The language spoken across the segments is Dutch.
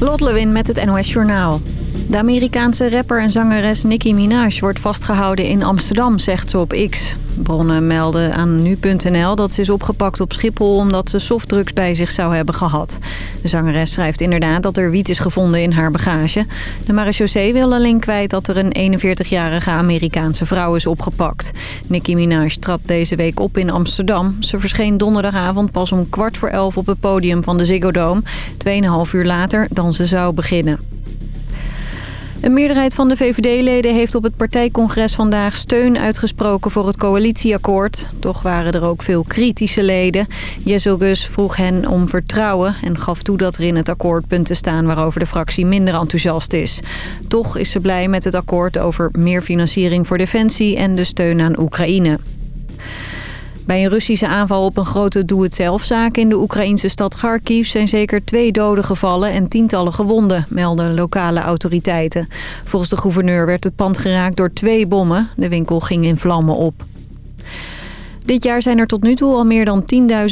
Lot Lewin met het NOS Journaal. De Amerikaanse rapper en zangeres Nicki Minaj wordt vastgehouden in Amsterdam, zegt ze op X. Bronnen melden aan nu.nl dat ze is opgepakt op Schiphol omdat ze softdrugs bij zich zou hebben gehad. De zangeres schrijft inderdaad dat er wiet is gevonden in haar bagage. De marechaussee wil alleen kwijt dat er een 41-jarige Amerikaanse vrouw is opgepakt. Nicki Minaj trad deze week op in Amsterdam. Ze verscheen donderdagavond pas om kwart voor elf op het podium van de Ziggo Dome. Tweeënhalf uur later dan ze zou beginnen. Een meerderheid van de VVD-leden heeft op het partijcongres vandaag steun uitgesproken voor het coalitieakkoord. Toch waren er ook veel kritische leden. Gus vroeg hen om vertrouwen en gaf toe dat er in het akkoord punten staan waarover de fractie minder enthousiast is. Toch is ze blij met het akkoord over meer financiering voor defensie en de steun aan Oekraïne. Bij een Russische aanval op een grote doe-het-zelfzaak in de Oekraïnse stad Kharkiv zijn zeker twee doden gevallen en tientallen gewonden, melden lokale autoriteiten. Volgens de gouverneur werd het pand geraakt door twee bommen. De winkel ging in vlammen op. Dit jaar zijn er tot nu toe al meer dan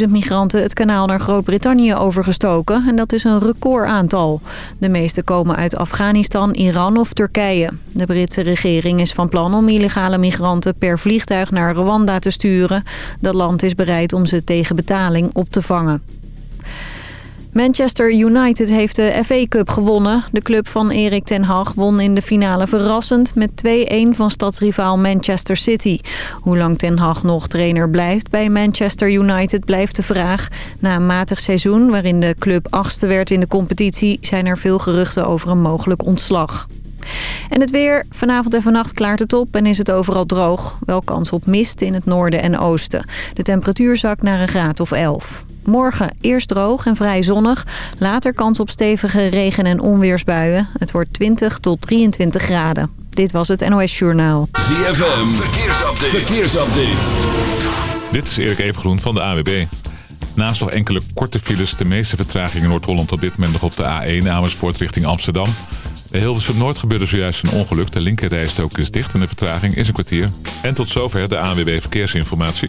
10.000 migranten het kanaal naar Groot-Brittannië overgestoken. En dat is een recordaantal. De meeste komen uit Afghanistan, Iran of Turkije. De Britse regering is van plan om illegale migranten per vliegtuig naar Rwanda te sturen. Dat land is bereid om ze tegen betaling op te vangen. Manchester United heeft de FA Cup gewonnen. De club van Erik ten Hag won in de finale verrassend met 2-1 van stadsrivaal Manchester City. Hoe lang ten Hag nog trainer blijft bij Manchester United blijft de vraag. Na een matig seizoen waarin de club achtste werd in de competitie... zijn er veel geruchten over een mogelijk ontslag. En het weer. Vanavond en vannacht klaart het op en is het overal droog. Wel kans op mist in het noorden en oosten. De temperatuur zakt naar een graad of 11. Morgen eerst droog en vrij zonnig. Later kans op stevige regen- en onweersbuien. Het wordt 20 tot 23 graden. Dit was het NOS Journaal. ZFM, verkeersupdate. verkeersupdate. Dit is Erik Evengroen van de AWB. Naast nog enkele korte files, de meeste vertragingen in Noord-Holland op dit moment nog op de A1 Amersfoort richting Amsterdam. Bij Hilversum Noord gebeurde zojuist een ongeluk. De linkerrijstrook is dicht en de vertraging is een kwartier. En tot zover de ANWB Verkeersinformatie.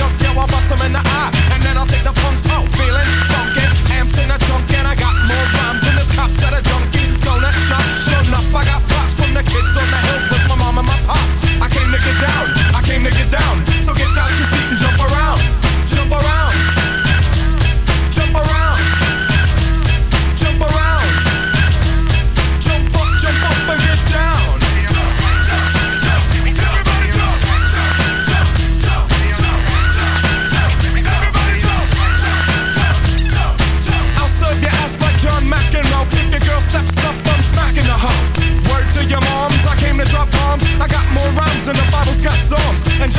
Junk, yeah, I'll bust in the eye. And then I'll take the punks out, feeling funky. Amps in the trunk and I got more rhymes than this cops at a junkie. Donut shop, sure enough, I got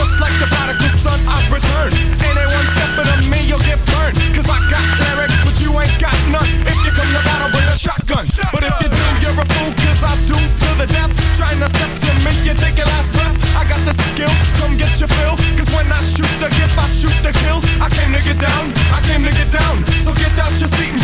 just like the prodigal son, I've returned. Anyone stepping on me, you'll get burned. Cause I got lyrics, but you ain't got none. If you come to battle with a shotgun. But if you do, you're a fool, cause I do to the death. Trying to step to me, you take your last breath. I got the skill, come get your fill. Cause when I shoot the gift, I shoot the kill. I came to get down, I came to get down. So get out your seat and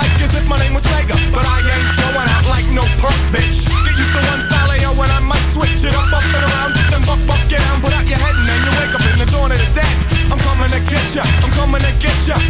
like as if my name was Sega. But I ain't going out like no perk, bitch. Get used to one style AO and I might switch it up, up and around. Then buck, buck, get down, put out your head and then you wake up in the dawn of the dead. I'm coming to get ya, I'm coming to get ya.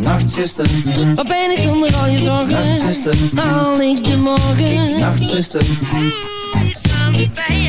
Nachtzuster, wat ben ik zonder al je zorgen? Nachtzuster, haal ik de morgen? Nachtzuster, iets aan de pijn.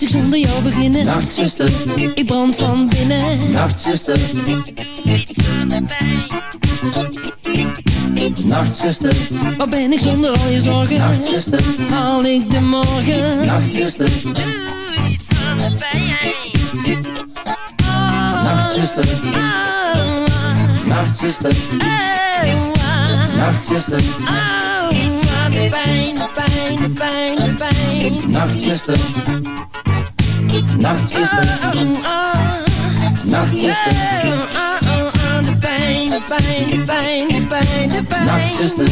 Moet ik zonder jou beginnen? Nachtzuster, ik brand van binnen. Nachtzuster, doe iets aan de pijn. Nachtzuster, waar ben ik zonder al je zorgen? Nachtzuster, haal ik de morgen? Nachtzuster, doe iets aan de pijn. Nachtzuster, Nachtzuster, Nachtzuster, iets aan de pijn, de pijn, de pijn, de pijn. Nachtzuster, Nachtzuster, Nachtzuster, de pijn, de pijn, de pijn, de pijn, de pijn. Nachtzuster,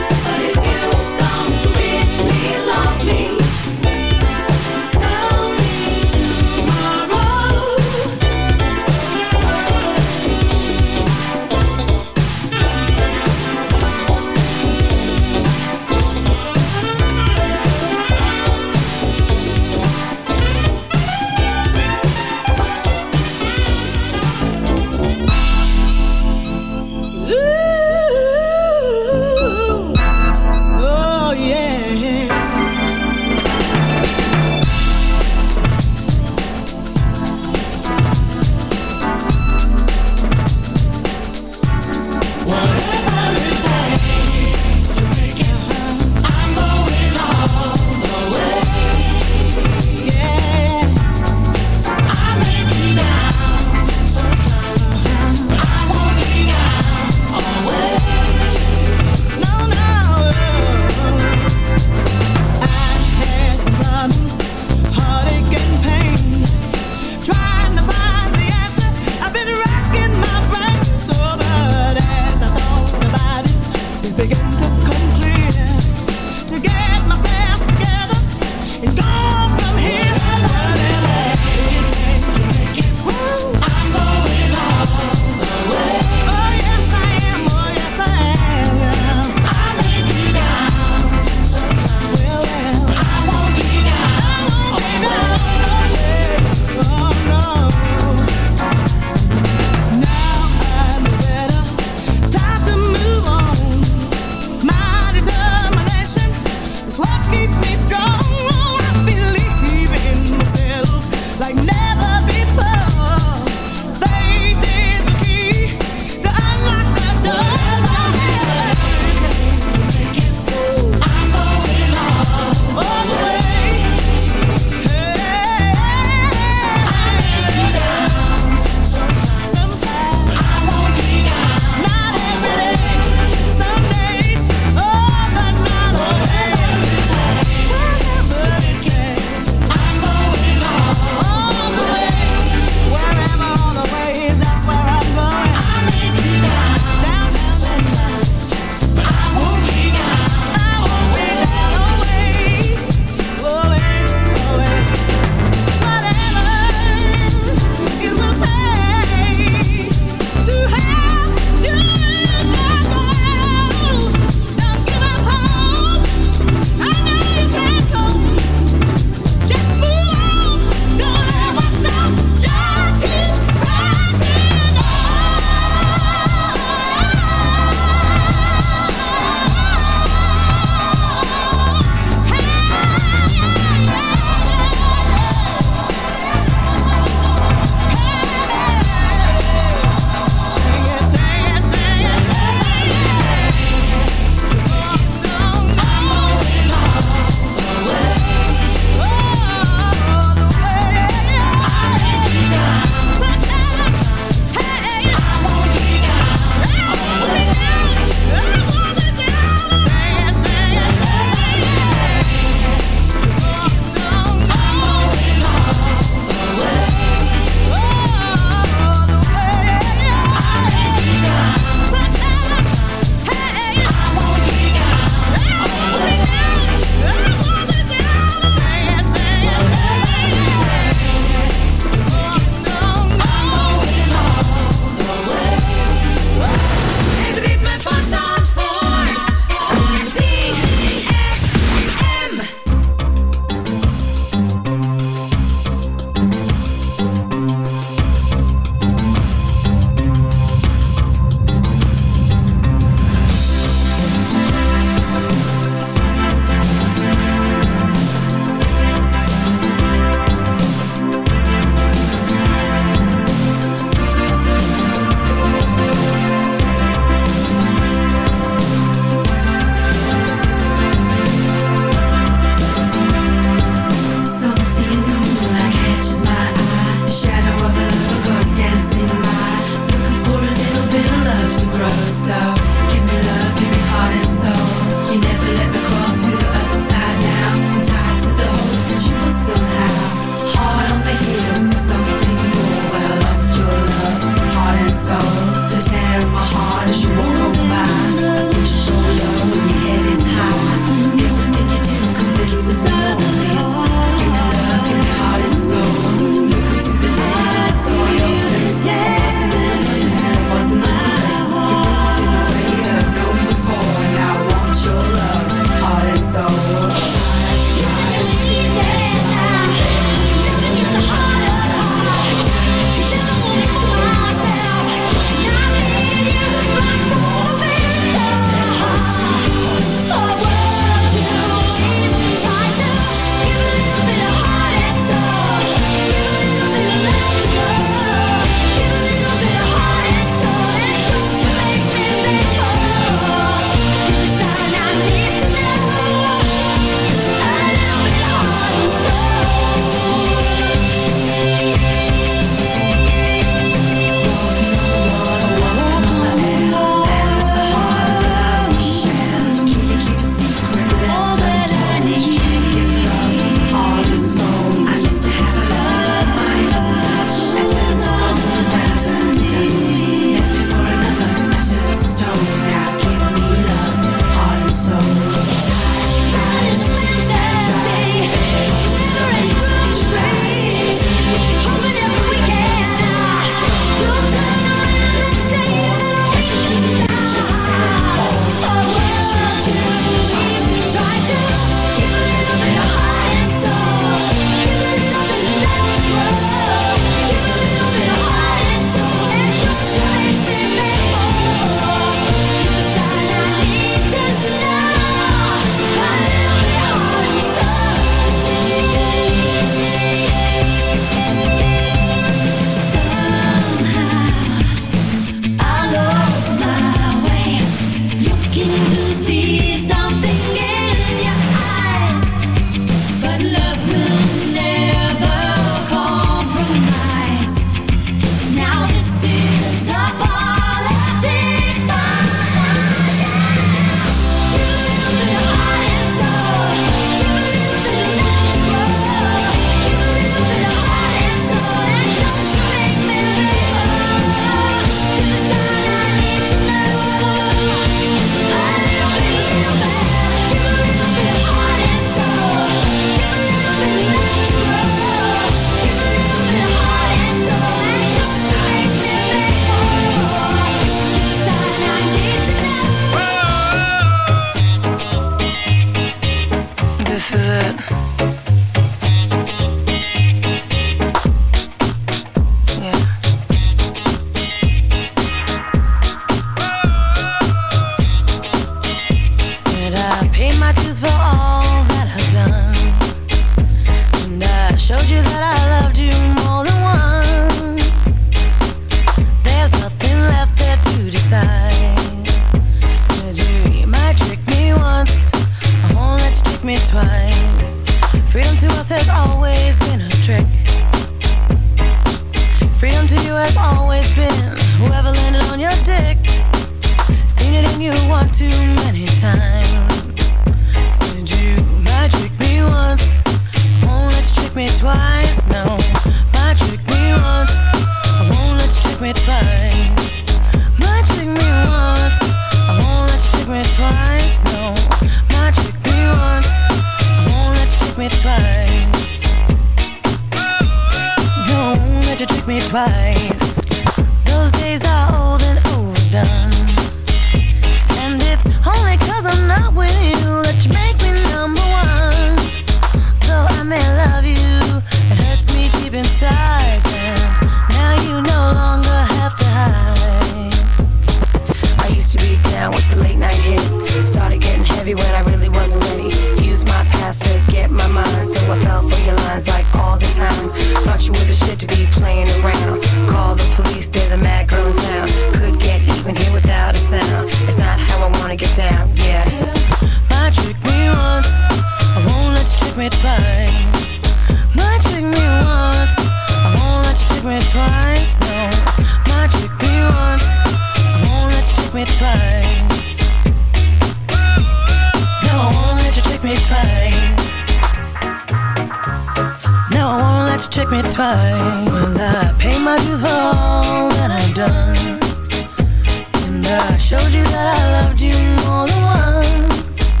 Showed you that I loved you more than once.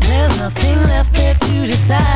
There's nothing left there to decide.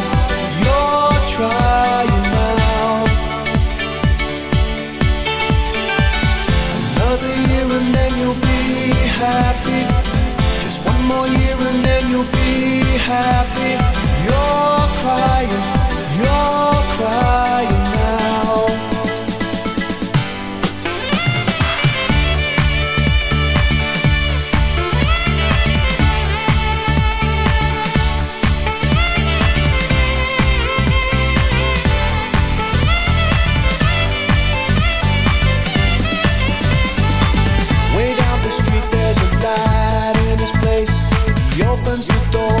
happy. You're crying, you're crying now. Way down the street, there's a light in his place. He opens the door,